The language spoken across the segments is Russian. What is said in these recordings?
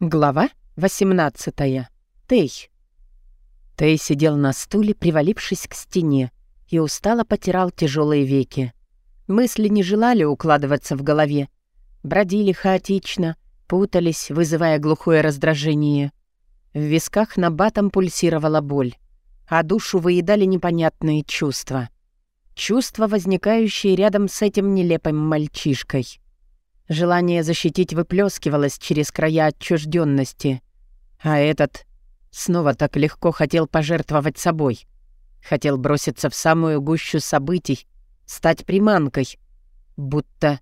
Глава 18. Тей. Тей сидел на стуле, привалившись к стене, и устало потирал тяжелые веки. Мысли не желали укладываться в голове. Бродили хаотично, путались, вызывая глухое раздражение. В висках на батом пульсировала боль, а душу выедали непонятные чувства. Чувства, возникающие рядом с этим нелепым мальчишкой — Желание защитить выплескивалось через края отчужденности. А этот снова так легко хотел пожертвовать собой. Хотел броситься в самую гущу событий, стать приманкой. Будто...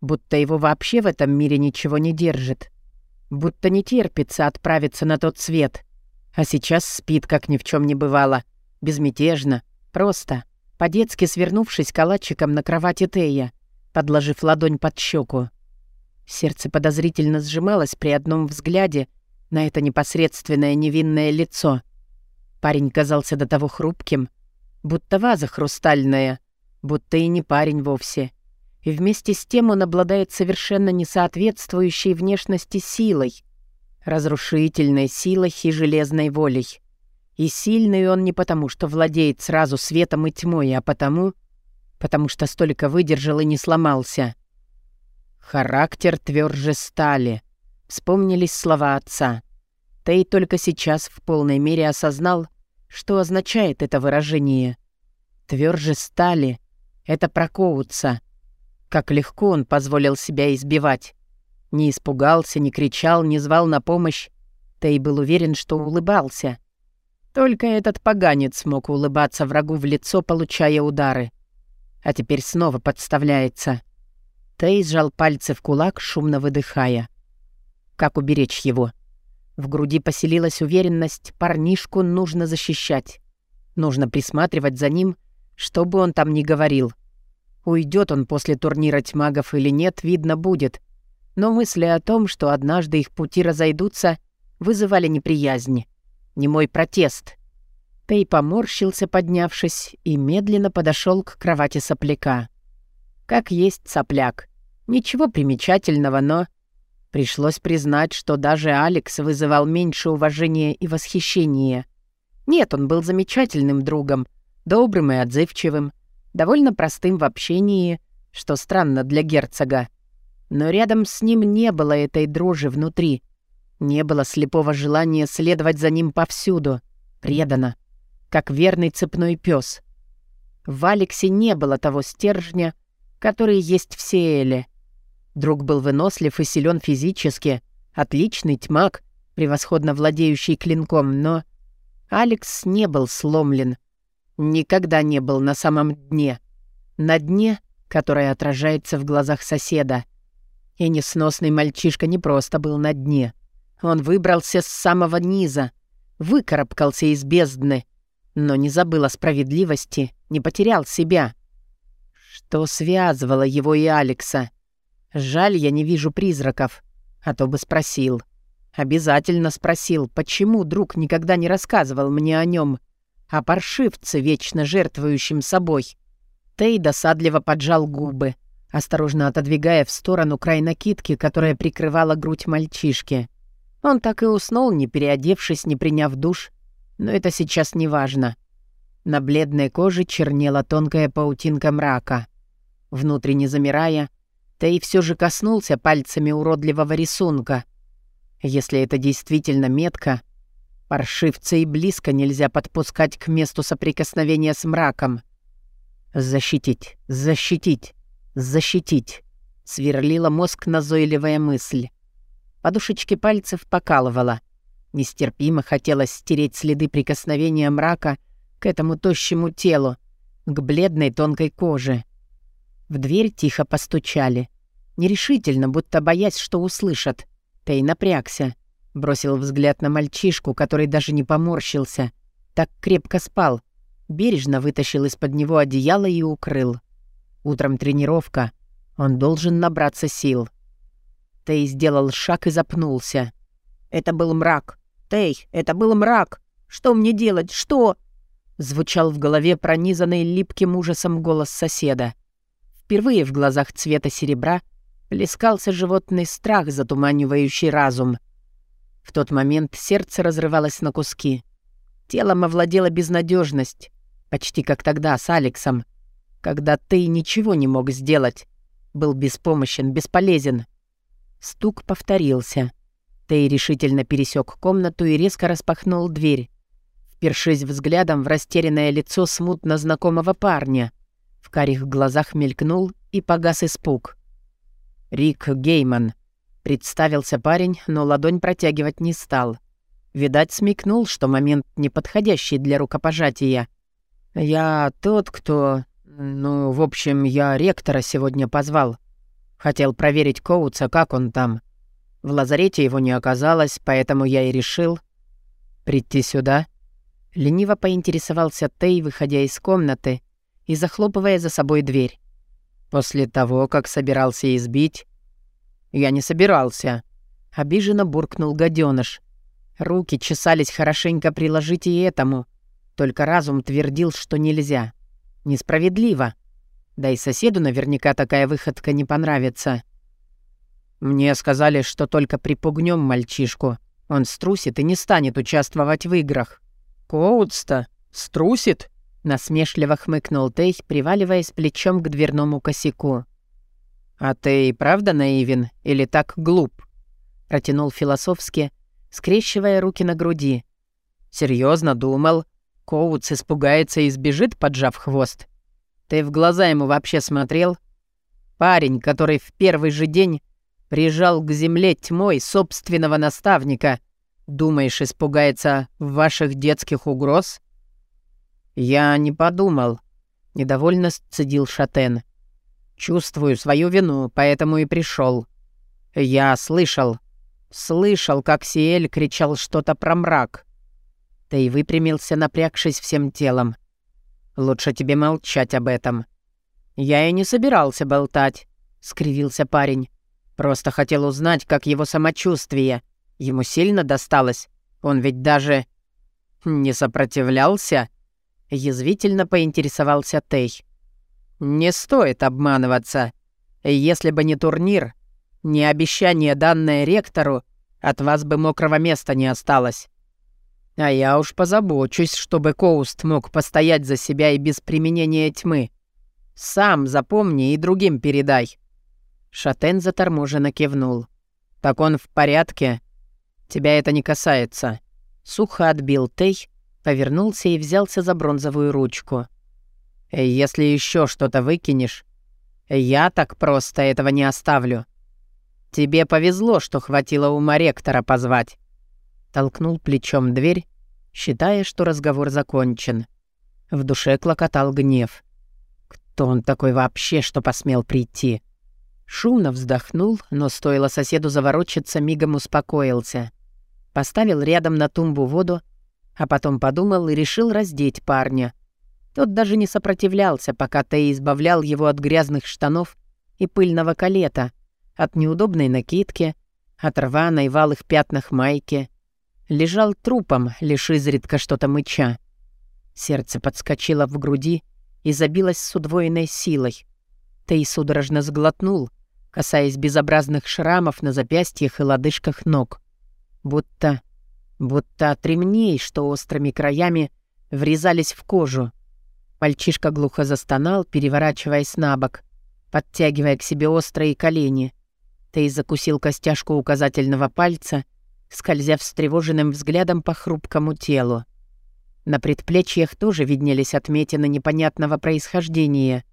Будто его вообще в этом мире ничего не держит. Будто не терпится отправиться на тот свет. А сейчас спит, как ни в чем не бывало. Безмятежно, просто, по-детски свернувшись калачиком на кровати Тея — подложив ладонь под щеку. Сердце подозрительно сжималось при одном взгляде на это непосредственное невинное лицо. Парень казался до того хрупким, будто ваза хрустальная, будто и не парень вовсе. И вместе с тем он обладает совершенно несоответствующей внешности силой, разрушительной силой и железной волей. И сильный он не потому, что владеет сразу светом и тьмой, а потому, потому что столько выдержал и не сломался. Характер тверже стали. Вспомнились слова отца. Тей только сейчас в полной мере осознал, что означает это выражение. Тверже стали — это прокоутся. Как легко он позволил себя избивать. Не испугался, не кричал, не звал на помощь. Тей был уверен, что улыбался. Только этот поганец мог улыбаться врагу в лицо, получая удары а теперь снова подставляется. Тей сжал пальцы в кулак, шумно выдыхая. Как уберечь его? В груди поселилась уверенность, парнишку нужно защищать. Нужно присматривать за ним, что бы он там ни говорил. Уйдет он после турнира тьмагов или нет, видно будет. Но мысли о том, что однажды их пути разойдутся, вызывали неприязнь. Не мой протест — Тей поморщился, поднявшись, и медленно подошел к кровати сопляка. Как есть сопляк. Ничего примечательного, но... Пришлось признать, что даже Алекс вызывал меньше уважения и восхищения. Нет, он был замечательным другом, добрым и отзывчивым, довольно простым в общении, что странно для герцога. Но рядом с ним не было этой дрожи внутри. Не было слепого желания следовать за ним повсюду. Предано как верный цепной пес. В Алексе не было того стержня, который есть в Сиэле. Друг был вынослив и силен физически, отличный тьмак, превосходно владеющий клинком, но Алекс не был сломлен. Никогда не был на самом дне. На дне, которое отражается в глазах соседа. И несносный мальчишка не просто был на дне. Он выбрался с самого низа, выкарабкался из бездны, но не забыл о справедливости, не потерял себя. Что связывало его и Алекса? Жаль, я не вижу призраков, а то бы спросил. Обязательно спросил, почему друг никогда не рассказывал мне о нем, о паршивце, вечно жертвующем собой. Тей досадливо поджал губы, осторожно отодвигая в сторону край накидки, которая прикрывала грудь мальчишки. Он так и уснул, не переодевшись, не приняв душ, но это сейчас не важно. На бледной коже чернела тонкая паутинка мрака. Внутренне замирая, Тей все же коснулся пальцами уродливого рисунка. Если это действительно метка, паршивца и близко нельзя подпускать к месту соприкосновения с мраком. «Защитить, защитить, защитить», — сверлила мозг назойливая мысль. Подушечки пальцев покалывала — Нестерпимо хотелось стереть следы прикосновения мрака к этому тощему телу, к бледной тонкой коже. В дверь тихо постучали. Нерешительно, будто боясь, что услышат. Тей напрягся. Бросил взгляд на мальчишку, который даже не поморщился. Так крепко спал. Бережно вытащил из-под него одеяло и укрыл. Утром тренировка. Он должен набраться сил. Тей сделал шаг и запнулся. Это был мрак. «Тей, это был мрак! Что мне делать? Что?» Звучал в голове пронизанный липким ужасом голос соседа. Впервые в глазах цвета серебра плескался животный страх, затуманивающий разум. В тот момент сердце разрывалось на куски. Телом овладела безнадежность, почти как тогда с Алексом, когда ты ничего не мог сделать. Был беспомощен, бесполезен. Стук повторился. Тей решительно пересек комнату и резко распахнул дверь. Впершись взглядом в растерянное лицо смутно знакомого парня. В карих глазах мелькнул и погас испуг. «Рик Гейман», — представился парень, но ладонь протягивать не стал. Видать, смекнул, что момент неподходящий для рукопожатия. «Я тот, кто... Ну, в общем, я ректора сегодня позвал. Хотел проверить Коутса, как он там. В лазарете его не оказалось, поэтому я и решил прийти сюда». Лениво поинтересовался Тей, выходя из комнаты и захлопывая за собой дверь. После того, как собирался избить... «Я не собирался», — обиженно буркнул гаденыш. Руки чесались хорошенько приложить и этому. Только разум твердил, что нельзя. Несправедливо. Да и соседу наверняка такая выходка не понравится. Мне сказали, что только припугнем мальчишку. Он струсит и не станет участвовать в играх. Коутста струсит? Насмешливо хмыкнул Тей, приваливаясь плечом к дверному косяку. «А ты и правда наивен или так глуп?» Протянул философски, скрещивая руки на груди. Серьезно думал, Коутс испугается и сбежит, поджав хвост. Ты в глаза ему вообще смотрел? Парень, который в первый же день прижал к земле тьмой собственного наставника, думаешь, испугается ваших детских угроз? Я не подумал. Недовольно сцедил Шатен. Чувствую свою вину, поэтому и пришел. Я слышал, Слышал, как Сиэль кричал что-то про мрак. Ты выпрямился, напрягшись всем телом. Лучше тебе молчать об этом. Я и не собирался болтать, скривился парень. Просто хотел узнать, как его самочувствие. Ему сильно досталось. Он ведь даже не сопротивлялся. Язвительно поинтересовался Тей. Не стоит обманываться. Если бы не турнир, не обещание, данное ректору, от вас бы мокрого места не осталось. А я уж позабочусь, чтобы Коуст мог постоять за себя и без применения тьмы. Сам запомни и другим передай». Шатен заторможенно кивнул. «Так он в порядке? Тебя это не касается». Сухо отбил Тей, повернулся и взялся за бронзовую ручку. «Если еще что-то выкинешь, я так просто этого не оставлю. «Тебе повезло, что хватило ума ректора позвать». Толкнул плечом дверь, считая, что разговор закончен. В душе клокотал гнев. Кто он такой вообще, что посмел прийти? Шумно вздохнул, но стоило соседу заворочиться, мигом успокоился. Поставил рядом на тумбу воду, а потом подумал и решил раздеть парня. Тот даже не сопротивлялся, пока Тей избавлял его от грязных штанов и пыльного калета — от неудобной накидки, от рваной в алых пятнах майки. Лежал трупом, лишь изредка что-то мыча. Сердце подскочило в груди и забилось с удвоенной силой. Тей судорожно сглотнул, касаясь безобразных шрамов на запястьях и лодыжках ног. Будто... будто от ремней, что острыми краями врезались в кожу. Мальчишка глухо застонал, переворачиваясь на бок, подтягивая к себе острые колени. Тей закусил костяшку указательного пальца, скользя встревоженным взглядом по хрупкому телу. На предплечьях тоже виднелись отметины непонятного происхождения.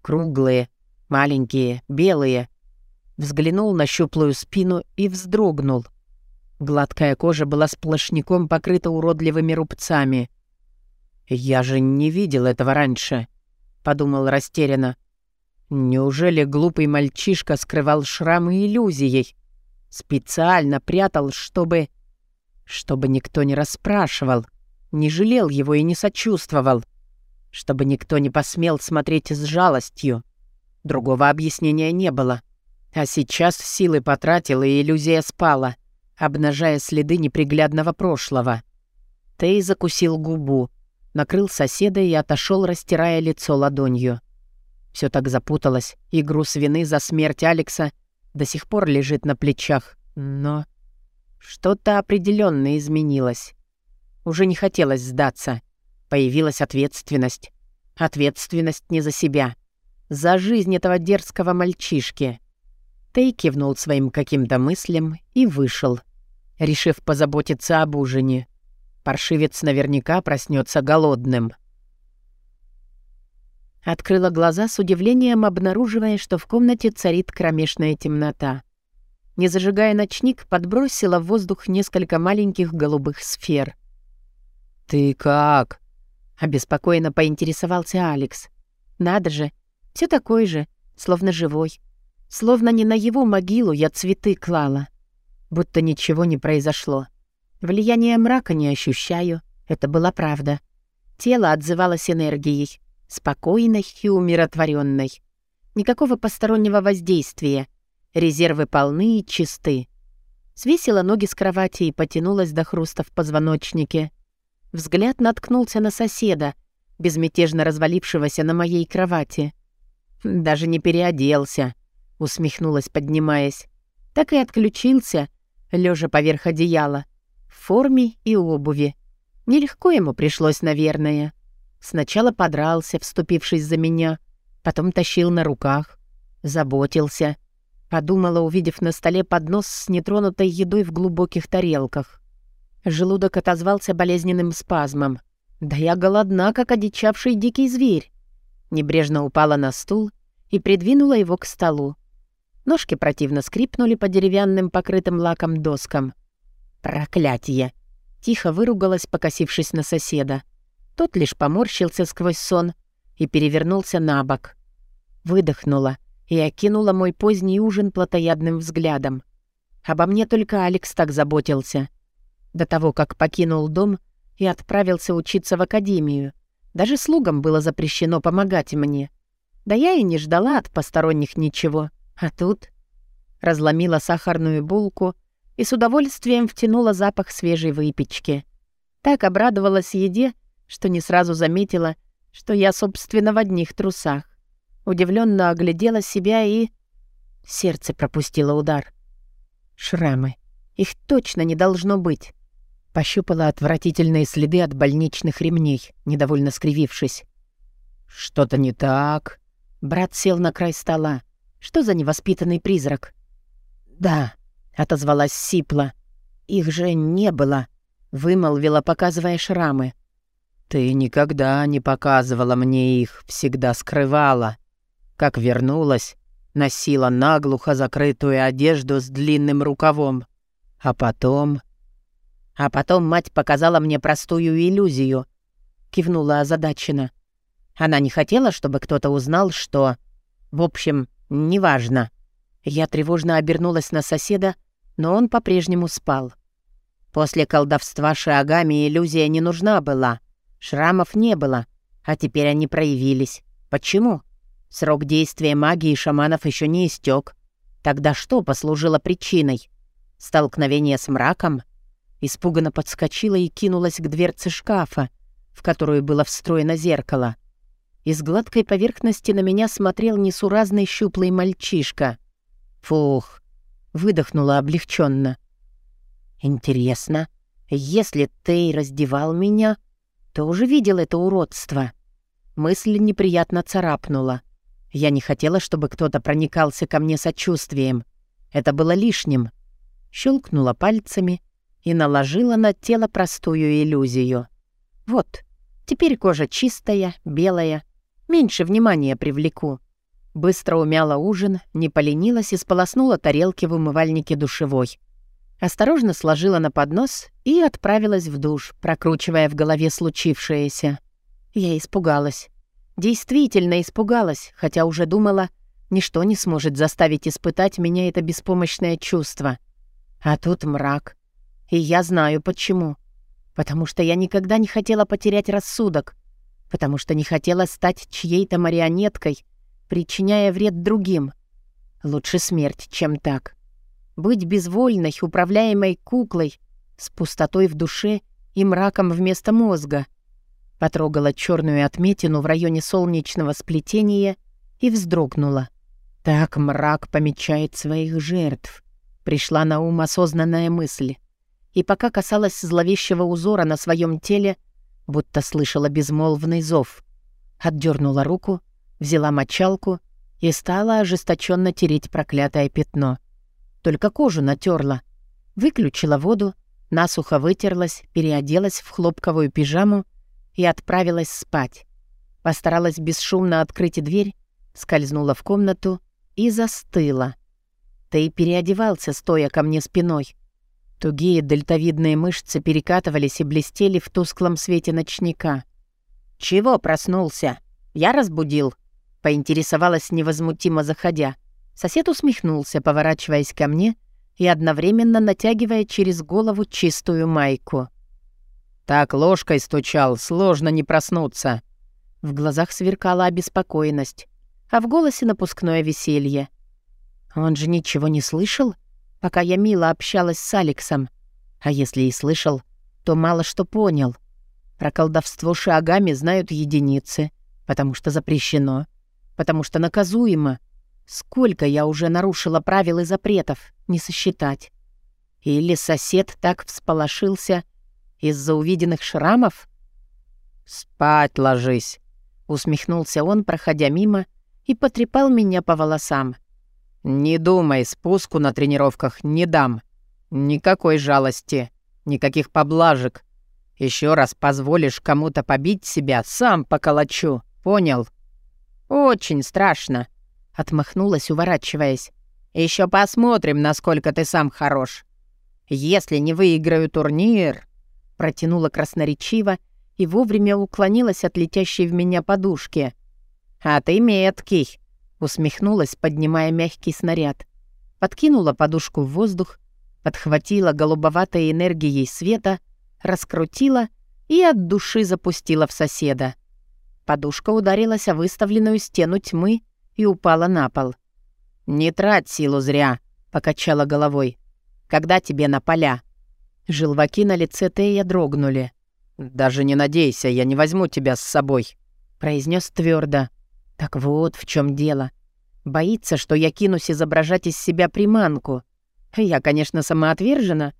Круглые, маленькие, белые. Взглянул на щуплую спину и вздрогнул. Гладкая кожа была сплошняком покрыта уродливыми рубцами. «Я же не видел этого раньше», — подумал растерянно. Неужели глупый мальчишка скрывал шрамы иллюзией? Специально прятал, чтобы... Чтобы никто не расспрашивал, не жалел его и не сочувствовал. Чтобы никто не посмел смотреть с жалостью. Другого объяснения не было. А сейчас силы потратил, и иллюзия спала, обнажая следы неприглядного прошлого. Тей закусил губу, накрыл соседа и отошел, растирая лицо ладонью. Все так запуталось, и груз вины за смерть Алекса до сих пор лежит на плечах. Но... Что-то определенно изменилось. Уже не хотелось сдаться. Появилась ответственность. Ответственность не за себя. За жизнь этого дерзкого мальчишки. Тей кивнул своим каким-то мыслям и вышел, решив позаботиться об ужине. Паршивец наверняка проснется голодным. Открыла глаза с удивлением, обнаруживая, что в комнате царит кромешная темнота. Не зажигая ночник, подбросила в воздух несколько маленьких голубых сфер. «Ты как?» — обеспокоенно поинтересовался Алекс. «Надо же, все такой же, словно живой. Словно не на его могилу я цветы клала. Будто ничего не произошло. Влияние мрака не ощущаю, это была правда. Тело отзывалось энергией, спокойной и умиротворенной. Никакого постороннего воздействия. Резервы полны и чисты. Свесила ноги с кровати и потянулась до хруста в позвоночнике. Взгляд наткнулся на соседа, безмятежно развалившегося на моей кровати. Даже не переоделся, усмехнулась, поднимаясь. Так и отключился, лежа поверх одеяла, в форме и обуви. Нелегко ему пришлось, наверное. Сначала подрался, вступившись за меня, потом тащил на руках, заботился. Подумала, увидев на столе поднос с нетронутой едой в глубоких тарелках. Желудок отозвался болезненным спазмом. «Да я голодна, как одичавший дикий зверь». Небрежно упала на стул и придвинула его к столу. Ножки противно скрипнули по деревянным покрытым лаком доскам. «Проклятие!» Тихо выругалась, покосившись на соседа. Тот лишь поморщился сквозь сон и перевернулся на бок. Выдохнула и окинула мой поздний ужин плотоядным взглядом. Обо мне только Алекс так заботился. До того, как покинул дом и отправился учиться в академию. Даже слугам было запрещено помогать мне. Да я и не ждала от посторонних ничего. А тут... Разломила сахарную булку и с удовольствием втянула запах свежей выпечки. Так обрадовалась еде, что не сразу заметила, что я, собственно, в одних трусах. Удивленно оглядела себя и... Сердце пропустило удар. Шрамы. Их точно не должно быть. Пощупала отвратительные следы от больничных ремней, недовольно скривившись. «Что-то не так?» Брат сел на край стола. «Что за невоспитанный призрак?» «Да», — отозвалась Сипла. «Их же не было», — вымолвила, показывая шрамы. «Ты никогда не показывала мне их, всегда скрывала. Как вернулась, носила наглухо закрытую одежду с длинным рукавом. А потом...» «А потом мать показала мне простую иллюзию», — кивнула озадаченно. Она не хотела, чтобы кто-то узнал, что... В общем, неважно. Я тревожно обернулась на соседа, но он по-прежнему спал. После колдовства шиагами иллюзия не нужна была — Шрамов не было, а теперь они проявились. Почему? Срок действия магии шаманов еще не истек. Тогда что послужило причиной? Столкновение с мраком? Испуганно подскочила и кинулась к дверце шкафа, в которую было встроено зеркало. Из гладкой поверхности на меня смотрел несуразный щуплый мальчишка. Фух, выдохнула облегченно. Интересно, если Тей раздевал меня, тоже видел это уродство. Мысль неприятно царапнула. Я не хотела, чтобы кто-то проникался ко мне сочувствием. Это было лишним. Щелкнула пальцами и наложила на тело простую иллюзию. Вот, теперь кожа чистая, белая. Меньше внимания привлеку. Быстро умяла ужин, не поленилась и сполоснула тарелки в умывальнике душевой. Осторожно сложила на поднос и отправилась в душ, прокручивая в голове случившееся. Я испугалась. Действительно испугалась, хотя уже думала, ничто не сможет заставить испытать меня это беспомощное чувство. А тут мрак. И я знаю почему. Потому что я никогда не хотела потерять рассудок. Потому что не хотела стать чьей-то марионеткой, причиняя вред другим. Лучше смерть, чем так. Быть безвольной, управляемой куклой, с пустотой в душе и мраком вместо мозга. Потрогала черную отметину в районе солнечного сплетения и вздрогнула. Так мрак помечает своих жертв. Пришла на ум осознанная мысль. и пока касалась зловещего узора на своем теле, будто слышала безмолвный зов. Отдернула руку, взяла мочалку и стала ожесточенно тереть проклятое пятно. Только кожу натерла. Выключила воду, насухо вытерлась, переоделась в хлопковую пижаму и отправилась спать. Постаралась бесшумно открыть дверь, скользнула в комнату и застыла. Ты переодевался, стоя ко мне спиной. Тугие дельтовидные мышцы перекатывались и блестели в тусклом свете ночника. «Чего проснулся? Я разбудил?» Поинтересовалась невозмутимо заходя. Сосед усмехнулся, поворачиваясь ко мне и одновременно натягивая через голову чистую майку. «Так ложкой стучал, сложно не проснуться». В глазах сверкала обеспокоенность, а в голосе напускное веселье. Он же ничего не слышал, пока я мило общалась с Алексом. А если и слышал, то мало что понял. Про колдовство шагами знают единицы, потому что запрещено потому что наказуемо. Сколько я уже нарушила правил и запретов, не сосчитать. Или сосед так всполошился из-за увиденных шрамов? «Спать ложись», — усмехнулся он, проходя мимо, и потрепал меня по волосам. «Не думай, спуску на тренировках не дам. Никакой жалости, никаких поблажек. Еще раз позволишь кому-то побить себя, сам поколочу, понял?» «Очень страшно», — отмахнулась, уворачиваясь. Еще посмотрим, насколько ты сам хорош. Если не выиграю турнир...» Протянула красноречиво и вовремя уклонилась от летящей в меня подушки. «А ты меткий», — усмехнулась, поднимая мягкий снаряд. Подкинула подушку в воздух, подхватила голубоватой энергией света, раскрутила и от души запустила в соседа. Подушка ударилась о выставленную стену тьмы и упала на пол. «Не трать силу зря», — покачала головой. «Когда тебе на поля?» Желваки на лице Тея дрогнули. «Даже не надейся, я не возьму тебя с собой», — произнес твердо. «Так вот в чем дело. Боится, что я кинусь изображать из себя приманку. Я, конечно, самоотвержена,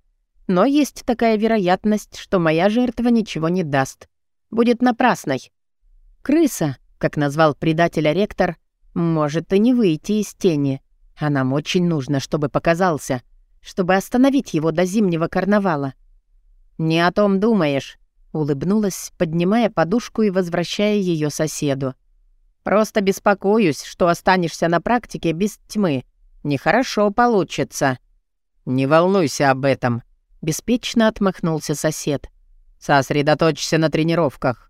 но есть такая вероятность, что моя жертва ничего не даст. Будет напрасной. Крыса, как назвал предателя ректор, может и не выйти из тени. А нам очень нужно, чтобы показался, чтобы остановить его до зимнего карнавала. «Не о том думаешь», — улыбнулась, поднимая подушку и возвращая ее соседу. «Просто беспокоюсь, что останешься на практике без тьмы. Нехорошо получится». «Не волнуйся об этом», — беспечно отмахнулся сосед. «Сосредоточься на тренировках.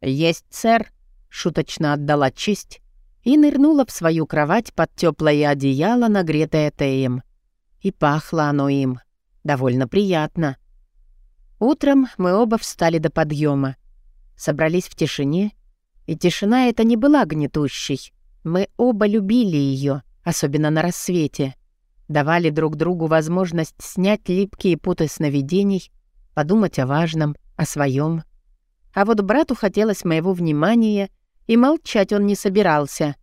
«Есть, сэр», — шуточно отдала честь и нырнула в свою кровать под теплое одеяло, нагретое Теем. И пахло оно им. Довольно приятно. Утром мы оба встали до подъема, Собрались в тишине, и тишина эта не была гнетущей. Мы оба любили ее, особенно на рассвете. Давали друг другу возможность снять липкие путы сновидений, подумать о важном, о своем. А вот брату хотелось моего внимания, и молчать он не собирался.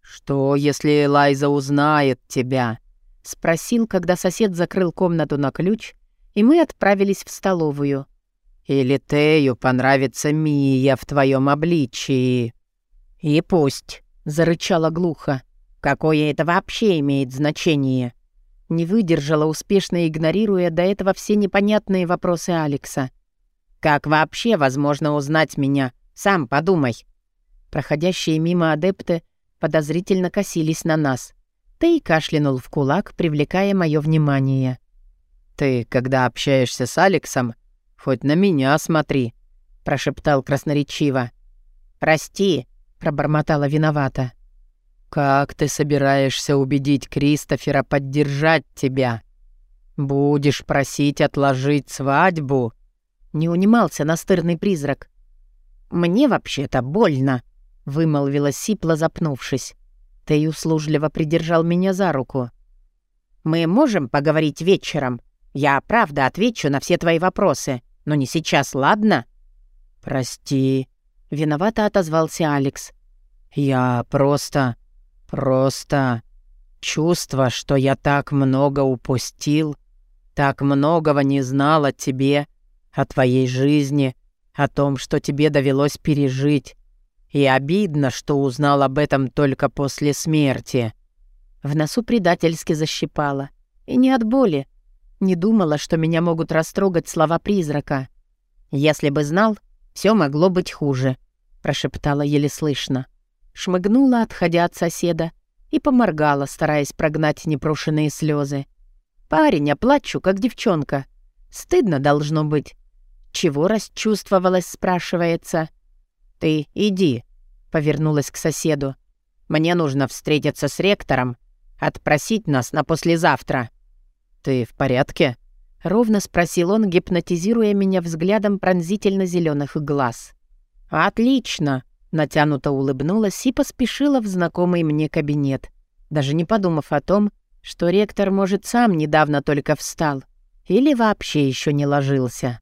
«Что, если Элайза узнает тебя?» — спросил, когда сосед закрыл комнату на ключ, и мы отправились в столовую. «Или Тею понравится Мия в твоем обличии?» «И пусть», — зарычала глухо. «Какое это вообще имеет значение?» Не выдержала, успешно игнорируя до этого все непонятные вопросы Алекса. Как вообще возможно узнать меня? Сам подумай». Проходящие мимо адепты подозрительно косились на нас. Ты кашлянул в кулак, привлекая мое внимание. «Ты, когда общаешься с Алексом, хоть на меня смотри», — прошептал красноречиво. «Прости», — пробормотала виновата. «Как ты собираешься убедить Кристофера поддержать тебя? Будешь просить отложить свадьбу?» Не унимался настырный призрак. «Мне вообще-то больно», — вымолвила Сипла, запнувшись. Тей услужливо придержал меня за руку. «Мы можем поговорить вечером? Я правда отвечу на все твои вопросы, но не сейчас, ладно?» «Прости», — виновато отозвался Алекс. «Я просто... просто... чувство, что я так много упустил. Так многого не знал о тебе, о твоей жизни, о том, что тебе довелось пережить. И обидно, что узнал об этом только после смерти». В носу предательски защипала. И не от боли. Не думала, что меня могут растрогать слова призрака. «Если бы знал, все могло быть хуже», — прошептала еле слышно. Шмыгнула, отходя от соседа, и поморгала, стараясь прогнать непрошенные слезы. «Парень, а плачу, как девчонка. Стыдно должно быть. Чего расчувствовалась, спрашивается?» «Ты иди», — повернулась к соседу. «Мне нужно встретиться с ректором, отпросить нас на послезавтра». «Ты в порядке?» — ровно спросил он, гипнотизируя меня взглядом пронзительно зеленых глаз. «Отлично!» — натянуто улыбнулась и поспешила в знакомый мне кабинет, даже не подумав о том, что ректор, может, сам недавно только встал или вообще еще не ложился.